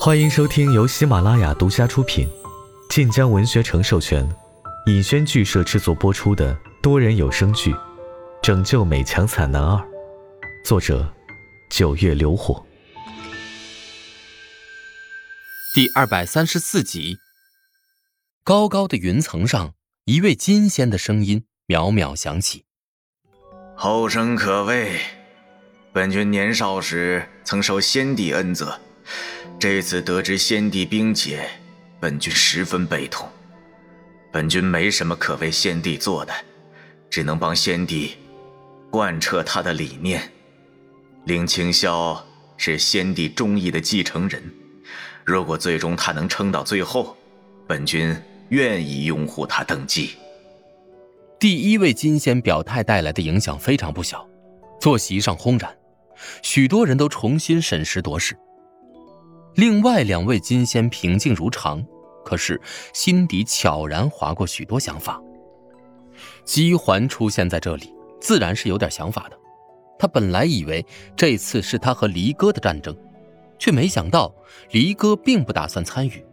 欢迎收听由喜马拉雅独家出品、晋江文学城授权、尹轩剧社制作播出的多人有声剧《拯救美强惨男二》，作者：九月流火，第二百三十四集。高高的云层上，一位金仙的声音渺渺响起：“后生可畏，本君年少时曾受先帝恩泽。”这次得知先帝兵解，本君十分悲痛。本君没什么可为先帝做的，只能帮先帝贯彻他的理念。林清霄是先帝忠义的继承人，如果最终他能撑到最后，本君愿意拥护他登基。第一位金仙表态带来的影响非常不小，坐席上轰然，许多人都重新审时度势。另外两位金仙平静如常，可是心底悄然划过许多想法。姬环出现在这里，自然是有点想法的。他本来以为这次是他和离歌的战争，却没想到离歌并不打算参与。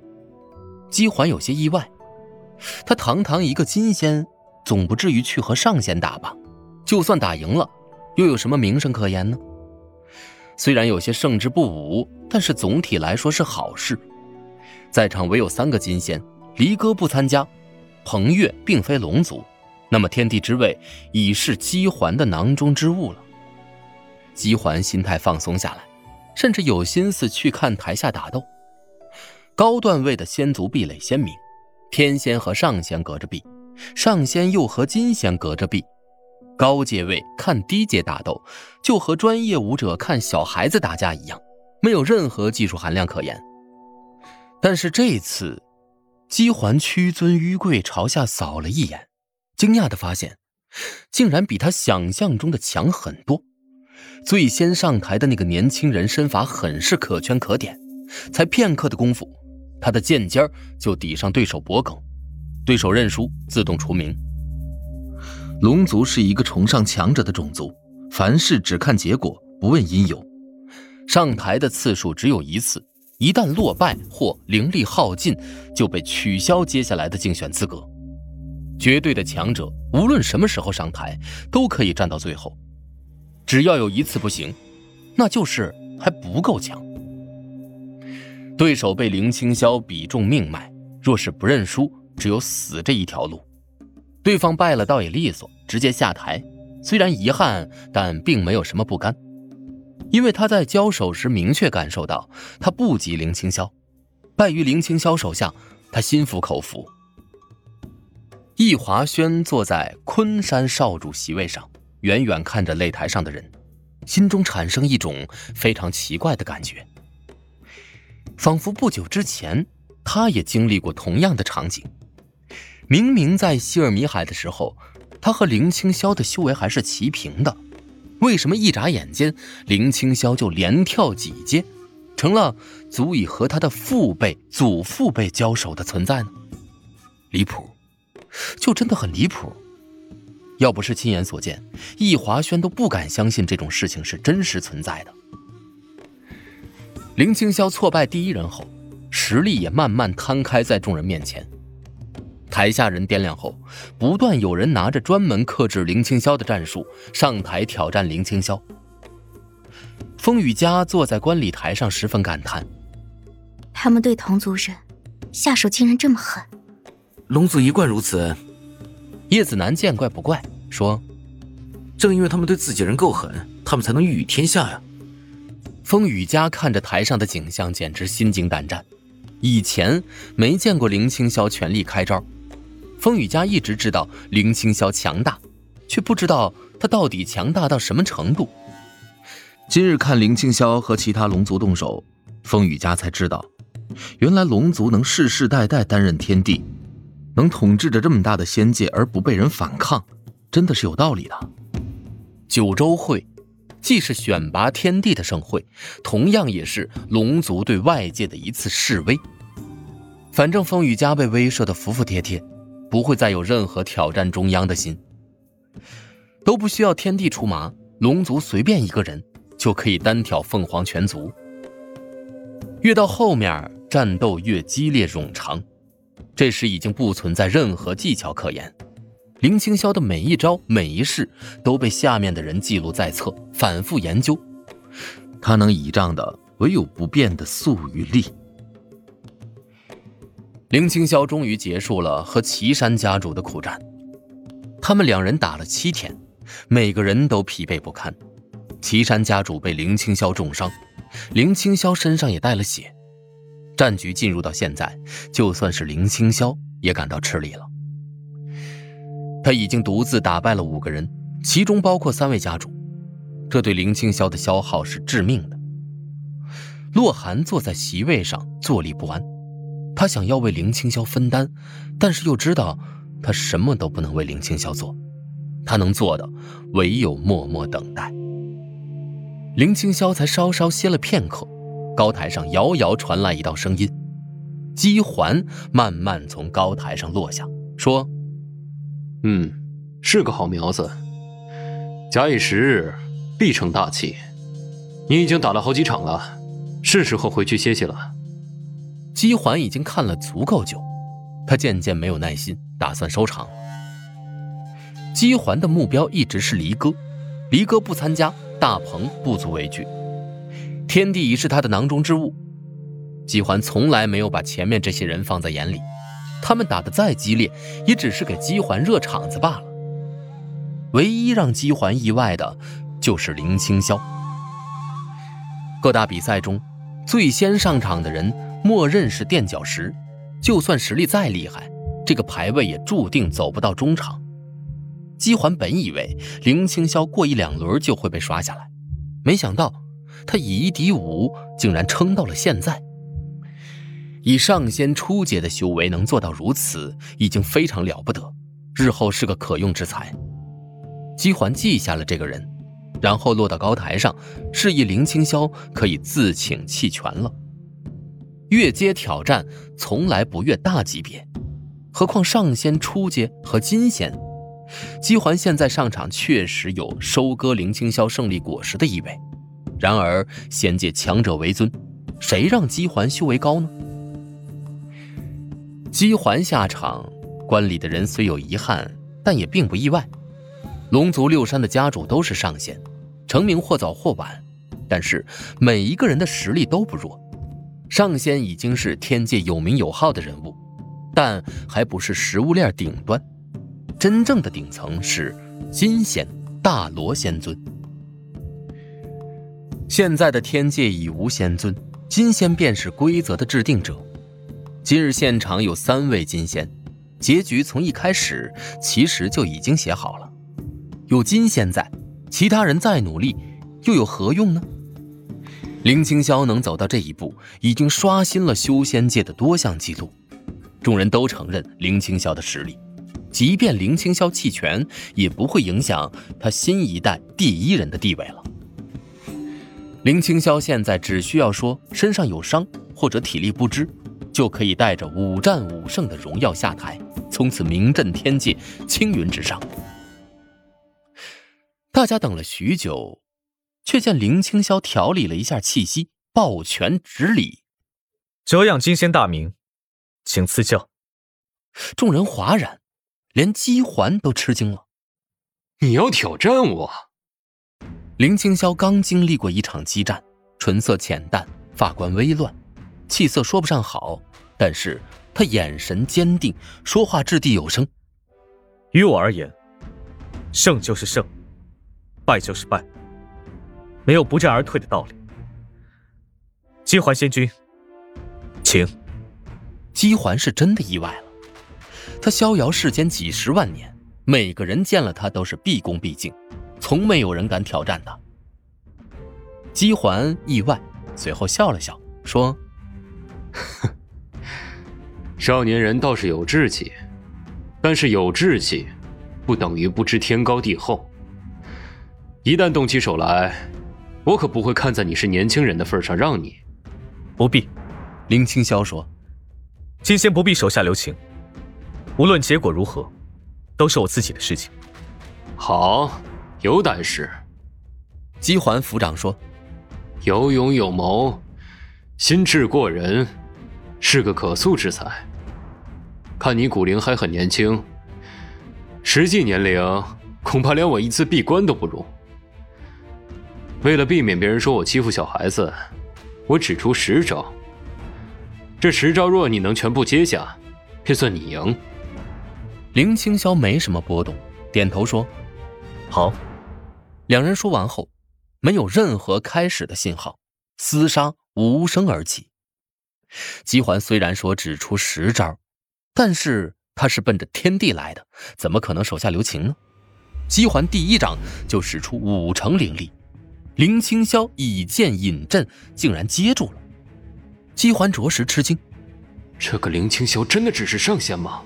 姬环有些意外，他堂堂一个金仙，总不至于去和上仙打吧？就算打赢了，又有什么名声可言呢？虽然有些胜之不武，但是总体来说是好事。在场唯有三个金仙，离歌不参加，彭越并非龙族，那么天地之位已是姬环的囊中之物了。姬环心态放松下来，甚至有心思去看台下打斗。高段位的仙族壁垒鲜明，天仙和上仙隔着壁，上仙又和金仙隔着壁。高阶位看低阶打斗，就和专业武者看小孩子打架一样，没有任何技术含量可言。但是这次，姬环屈尊于贵，朝下扫了一眼，惊讶的发现，竟然比他想象中的强很多。最先上台的那个年轻人身法很是可圈可点，才片刻的功夫，他的剑尖就抵上对手脖颈，对手认输，自动除名。龙族是一个崇尚强者的种族，凡事只看结果，不问因由。上台的次数只有一次，一旦落败或灵力耗尽，就被取消接下来的竞选资格。绝对的强者，无论什么时候上台，都可以站到最后。只要有一次不行，那就是还不够强。对手被林清霄比中命脉，若是不认输，只有死这一条路。对方败了倒也利索，直接下台。虽然遗憾，但并没有什么不甘，因为他在交手时明确感受到他不及林清霄，败于林清霄手下，他心服口服。易华轩坐在昆山少主席位上，远远看着擂台上的人，心中产生一种非常奇怪的感觉，仿佛不久之前他也经历过同样的场景。明明在希尔米海的时候，他和林清霄的修为还是齐平的，为什么一眨眼间，林清霄就连跳几阶，成了足以和他的父辈、祖父辈交手的存在呢？离谱，就真的很离谱。要不是亲眼所见，易华轩都不敢相信这种事情是真实存在的。林清霄挫败第一人后，实力也慢慢摊开在众人面前。台下人掂量后，不断有人拿着专门克制林清霄的战术上台挑战林清霄。风雨家坐在观礼台上，十分感叹：“他们对同族人下手竟然这么狠。”龙族一贯如此。叶子楠见怪不怪，说：“正因为他们对自己人够狠，他们才能一语天下呀。”风雨家看着台上的景象，简直心惊胆战。以前没见过林清霄全力开招。风雨家一直知道林清霄强大，却不知道他到底强大到什么程度。今日看林清霄和其他龙族动手，风雨家才知道，原来龙族能世世代代担任天地，能统治着这么大的仙界而不被人反抗，真的是有道理的。九州会既是选拔天地的盛会，同样也是龙族对外界的一次示威。反正风雨家被威慑的服服帖帖。不会再有任何挑战中央的心，都不需要天地出马，龙族随便一个人就可以单挑凤凰全族。越到后面，战斗越激烈冗长。这时已经不存在任何技巧可言，林青霄的每一招每一式都被下面的人记录在册，反复研究。他能倚仗的唯有不变的速与力。林青霄终于结束了和岐山家主的苦战，他们两人打了七天，每个人都疲惫不堪。岐山家主被林青霄重伤，林青霄身上也带了血。战局进入到现在，就算是林青霄也感到吃力了。他已经独自打败了五个人，其中包括三位家主，这对林青霄的消耗是致命的。洛寒坐在席位上坐立不安，他想要为林青霄分担，但是又知道他什么都不能为林青霄做，他能做的唯有默默等待。林青霄才稍稍歇了片刻。高台上遥遥传来一道声音，姬环慢慢从高台上落下，说：“嗯，是个好苗子，假以时日，必成大器。你已经打了好几场了，是时候回去歇歇了。”姬环已经看了足够久，他渐渐没有耐心，打算收场。姬环的目标一直是离歌，离歌不参加，大鹏不足为惧。天地已是他的囊中之物，姬环从来没有把前面这些人放在眼里，他们打得再激烈，也只是给姬环热场子罢了。唯一让姬环意外的，就是林清霄。各大比赛中，最先上场的人默认是垫脚石，就算实力再厉害，这个排位也注定走不到中场。姬环本以为林清霄过一两轮就会被刷下来，没想到。他以一敌五，竟然撑到了现在。以上仙初阶的修为能做到如此，已经非常了不得，日后是个可用之才。姬环记下了这个人，然后落到高台上，示意林清霄可以自请弃权了。越阶挑战从来不越大级别，何况上仙初阶和金仙。姬环现在上场，确实有收割林清霄胜利果实的意味。然而，仙界强者为尊，谁让姬环修为高呢？姬环下场，关里的人虽有遗憾，但也并不意外。龙族六山的家主都是上仙，成名或早或晚，但是每一个人的实力都不弱。上仙已经是天界有名有号的人物，但还不是食物链顶端，真正的顶层是金仙大罗仙尊。现在的天界已无仙尊，金仙便是规则的制定者。今日现场有三位金仙，结局从一开始其实就已经写好了。有金仙在，其他人再努力又有何用呢？林清霄能走到这一步，已经刷新了修仙界的多项记录。众人都承认林清霄的实力，即便林清霄弃权，也不会影响他新一代第一人的地位了。林清霄现在只需要说身上有伤或者体力不支，就可以带着五战五胜的荣耀下台，从此名震天界，青云直上。大家等了许久，却见林清霄调理了一下气息，抱拳直礼：“久仰金仙大名，请赐教。”众人哗然，连姬环都吃惊了：“你要挑战我？”林清霄刚经历过一场激战，唇色浅淡，发冠微乱，气色说不上好，但是他眼神坚定，说话掷地有声。于我而言，胜就是胜，败就是败，没有不战而退的道理。姬环仙君，请。姬环是真的意外了，他逍遥世间几十万年，每个人见了他都是毕恭毕敬。从没有人敢挑战他。姬环意外，随后笑了笑，说：“ 少年人倒是有志气，但是有志气，不等于不知天高地厚。一旦动起手来，我可不会看在你是年轻人的份上让你。”不必，林清霄说：“今先不必手下留情，无论结果如何，都是我自己的事情。”好。有胆识，姬环府长说：“有勇有谋，心智过人，是个可塑之才。看你骨龄还很年轻，实际年龄恐怕连我一次闭关都不如。为了避免别人说我欺负小孩子，我只出十招。这十招若你能全部接下，便算你赢。林青霄没什么波动，点头说：“好。”两人说完后，没有任何开始的信号，厮杀无声而起。姬环虽然说只出十招。但是他是奔着天地来的，怎么可能手下留情呢？姬环第一掌就使出五成灵力，林青霄以剑引阵，竟然接住了。姬环着实吃惊，这个林青霄真的只是上仙吗？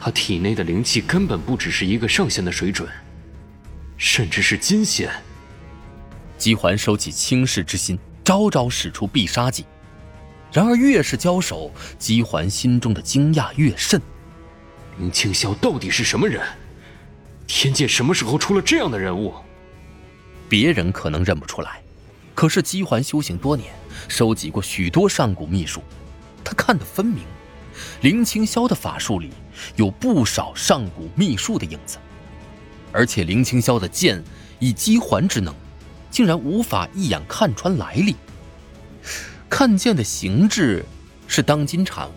他体内的灵气根本不只是一个上仙的水准，甚至是金仙。姬环收起轻视之心，招招使出必杀技。然而，越是交手，姬环心中的惊讶越甚。林青霄到底是什么人？天界什么时候出了这样的人物？别人可能认不出来，可是姬环修行多年，收集过许多上古秘术，他看得分明。林青霄的法术里有不少上古秘术的影子，而且林青霄的剑以姬环之能，竟然无法一眼看穿来历。看剑的形制是当今产物，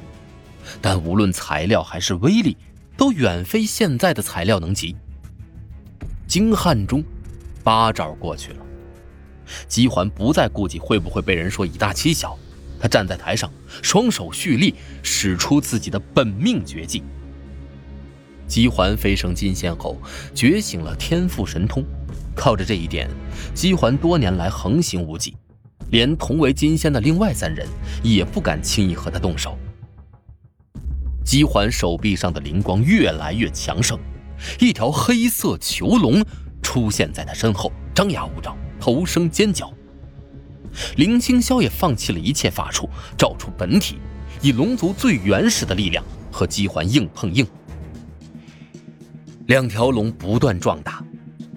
但无论材料还是威力，都远非现在的材料能及。惊汉中，八招过去了，姬环不再顾及会不会被人说以大欺小，他站在台上，双手蓄力，使出自己的本命绝技。姬环飞升金仙后，觉醒了天赋神通，靠着这一点，姬环多年来横行无忌。连同为金仙的另外三人也不敢轻易和他动手。姬环手臂上的灵光越来越强盛，一条黑色囚龙出现在他身后，张牙舞爪，头生尖角。林青霄也放弃了一切法术，照出本体，以龙族最原始的力量和姬环硬碰硬。两条龙不断壮大，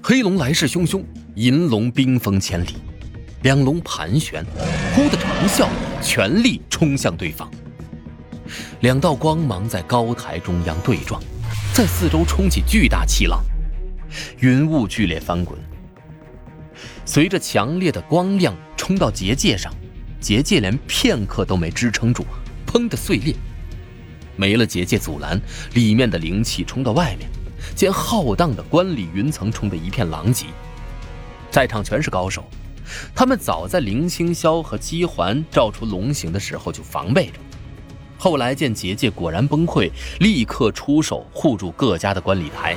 黑龙来势汹汹，银龙冰封千里。两龙盘旋，忽的长啸，全力冲向对方。两道光芒在高台中央对撞，在四周冲起巨大气浪，云雾剧烈翻滚。随着强烈的光亮冲到结界上，结界连片刻都没支撑住，砰的碎裂。没了结界阻拦，里面的灵气冲到外面，将浩荡的观礼云层冲得一片狼藉。在场全是高手。他们早在林青霄和姬环照出龙形的时候就防备着，后来见结界果然崩溃，立刻出手护住各家的观礼台。